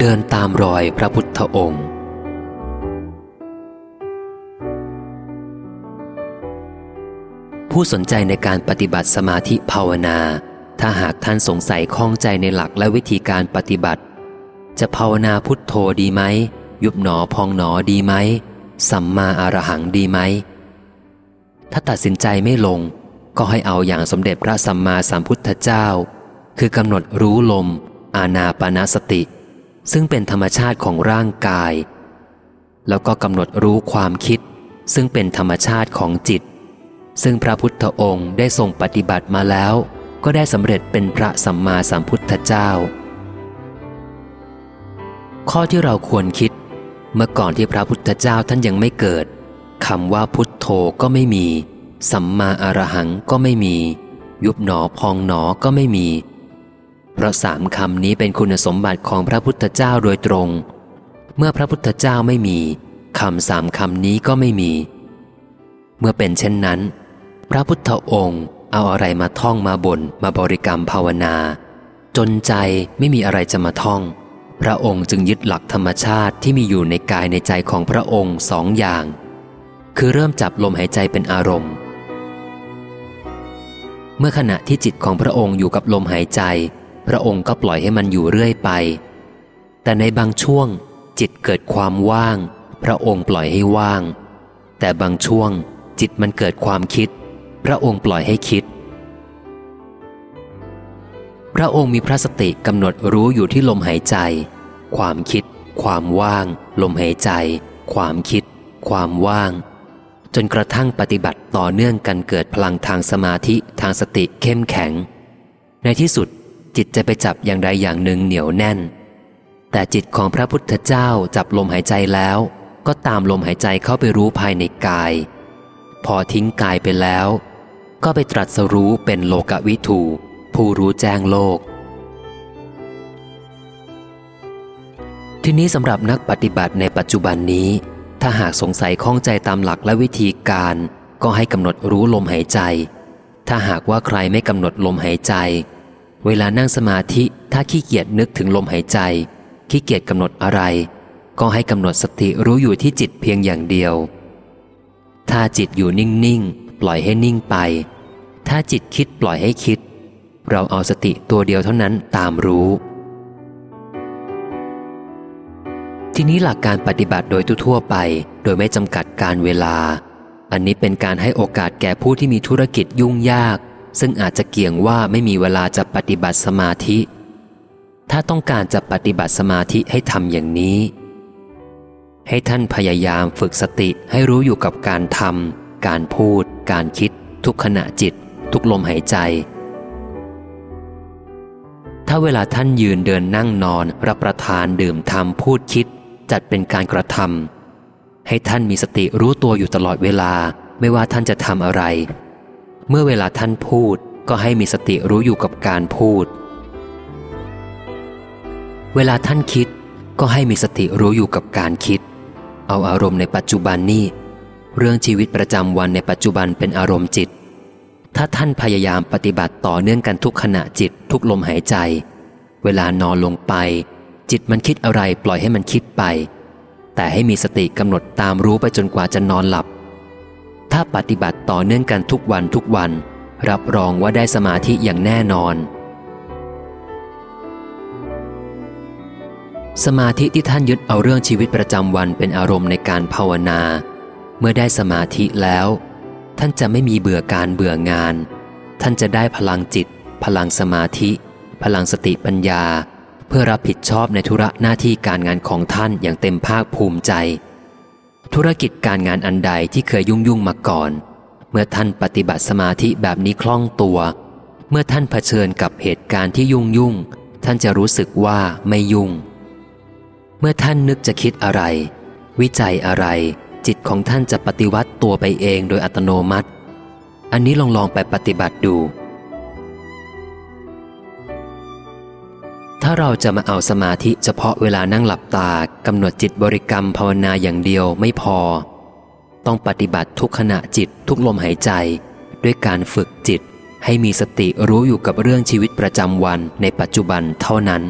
เดินตามรอยพระพุทธองค์ ผู้สนใจในการปฏิบัติสมาธิภาวนา ถ้าหากท่านสงสัยข้องใจในหลักและวิธีการปฏิบัติ จะภาวนาพุทโธดีไหม ยุบหนอพองหนอดีไหม สัมมาอารหังดีไหม ถ้าตัดสินใจไม่ลง ก็ให้เอาอย่างสมเด็จพระสัมมาสัมพุทธเจ้า คือกำหนดรู้ลม อาณาปณสติ ซึ่งเป็นธรรมชาติของร่างกาย แล้วก็กำหนดรู้ความคิด ซึ่งเป็นธรรมชาติของจิต ซึ่งพระพุทธองค์ได้ทรงปฏิบัติมาแล้ว ก็ได้สำเร็จเป็นพระสัมมาสัมพุทธเจ้า ข้อที่เราควรคิด เมื่อก่อนที่พระพุทธเจ้าท่านยังไม่เกิดคำว่าพุทโธก็ไม่มี สัมมาอารหังก็ไม่มี ยุบหนอพองหนอก็ไม่มี ราะสามคำนี้เป็นคุณสมบัติของพระพุทธเจ้าโดยตรง เมื่อพระพุทธเจ้าไม่มีคำสามคำนี้ก็ไม่มี เมื่อเป็นเช่นนั้น พระพุทธองค์เอาอะไรมาท่องมาบนมาบริกรรมภาวนา จนใจไม่มีอะไรจะมาท่อง พระองค์จึงยึดหลักธรรมชาติที่มีอยู่ในกายในใจของพระองค์สองอย่าง คือเริ่มจับลมหายใจเป็นอารมณ์ เมื่อขณะที่จิตของพระองค์อยู่กับลมหายใจ พระองค์ก็ปล่อยให้มันอยู่เรื่อยไป แต่ในบางช่วงจิตเกิดความว่าง พระองค์ปล่อยให้ว่าง แต่บางช่วงจิตมันเกิดความคิด พระองค์ปล่อยให้คิด พระองค์มีพระสติกำหนดรู้อยู่ที่ลมหายใจ ความคิด ความว่าง ลมหายใจ ความคิด ความว่าง จนกระทั่งปฏิบัติต่อเนื่องกันเกิดพลังทางสมาธิทางสติเข้มแข็ง ในที่สุด จิตจะไปจับอย่างใดอย่างหนึ่งเหนียวแน่น แต่จิตของพระพุทธเจ้าจับลมหายใจแล้ว ก็ตามลมหายใจเข้าไปรู้ภายในกาย พอทิ้งกายไปแล้ว ก็ไปตรัสรู้เป็นโลกวิถูผู้รู้แจ้งโลก ทีนี้สำหรับนักปฏิบัติในปัจจุบันนี้ ถ้าหากสงสัยข้องใจตามหลักและวิธีการ ก็ให้กำหนดรู้ลมหายใจ ถ้าหากว่าใครไม่กำหนดลมหายใจ เวลานั่งสมาธิถ้าขี้เกียจนึกถึงลมหายใจ ขี้เกียจกำหนดอะไร ก็ให้กำหนดสติรู้อยู่ที่จิตเพียงอย่างเดียว ถ้าจิตอยู่นิ่งๆ ปล่อยให้นิ่งไป ถ้าจิตคิดปล่อยให้คิด เราเอาสติตัวเดียวเท่านั้นตามรู้ ทีนี้หลักการปฏิบัติโดยทั่วไป โดยไม่จำกัดการเวลา อันนี้เป็นการให้โอกาสแก่ผู้ที่มีธุรกิจยุ่งยาก ซึ่งอาจจะเกี่ยงว่าไม่มีเวลาจะปฏิบัติสมาธิ ถ้าต้องการจะปฏิบัติสมาธิให้ทำอย่างนี้ ให้ท่านพยายามฝึกสติให้รู้อยู่กับการทำการพูด การคิด ทุกขณะจิต ทุกลมหายใจ ถ้าเวลาท่านยืนเดินนั่งนอน รับประทานดื่มทำพูดคิด จัดเป็นการกระทำให้ท่านมีสติรู้ตัวอยู่ตลอดเวลา ไม่ว่าท่านจะทำอะไร เมื่อเวลาท่านพูดก็ให้มีสติรู้อยู่กับการพูด เวลาท่านคิดก็ให้มีสติรู้อยู่กับการคิด เอาอารมณ์ในปัจจุบันนี่เรื่องชีวิตประจำวันในปัจจุบันเป็นอารมณ์จิต ถ้าท่านพยายามปฏิบัติต่อเนื่องกันทุกขณะจิตทุกลมหายใจ เวลานอนลงไป จิตมันคิดอะไรปล่อยให้มันคิดไป แต่ให้มีสติกำหนดตามรู้ไปจนกว่าจะนอนหลับ ถ้าปฏิบัติต่อเนื่องกันทุกวันทุกวัน รับรองว่าได้สมาธิอย่างแน่นอน สมาธิที่ท่านยึดเอาเรื่องชีวิตประจำวันเป็นอารมณ์ในการภาวนา เมื่อได้สมาธิแล้ว ท่านจะไม่มีเบื่อการเบื่องาน ท่านจะได้พลังจิต พลังสมาธิ พลังสติปัญญา เพื่อรับผิดชอบในธุระหน้าที่การงานของท่านอย่างเต็มภาคภูมิใจ ธุรกิจการงานอันใดที่เคยยุ่งยุ่งมาก่อน เมื่อท่านปฏิบัติสมาธิแบบนี้คล่องตัว เมื่อท่านเผชิญกับเหตุการณ์ที่ยุ่งยุ่ง ท่านจะรู้สึกว่าไม่ยุ่ง เมื่อท่านนึกจะคิดอะไร วิจัยอะไร จิตของท่านจะปฏิวัติตัวไปเองโดยอัตโนมัติ อันนี้ลองลองไปปฏิบัติดู ถ้าเราจะมาเอาสมาธิเฉพาะเวลานั่งหลับตากำหนดจิตบริกรรมภาวนาอย่างเดียวไม่พอ ต้องปฏิบัติทุกขณะจิตทุกลมหายใจ ด้วยการฝึกจิตให้มีสติรู้อยู่กับเรื่องชีวิตประจำวันในปัจจุบันเท่านั้น